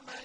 من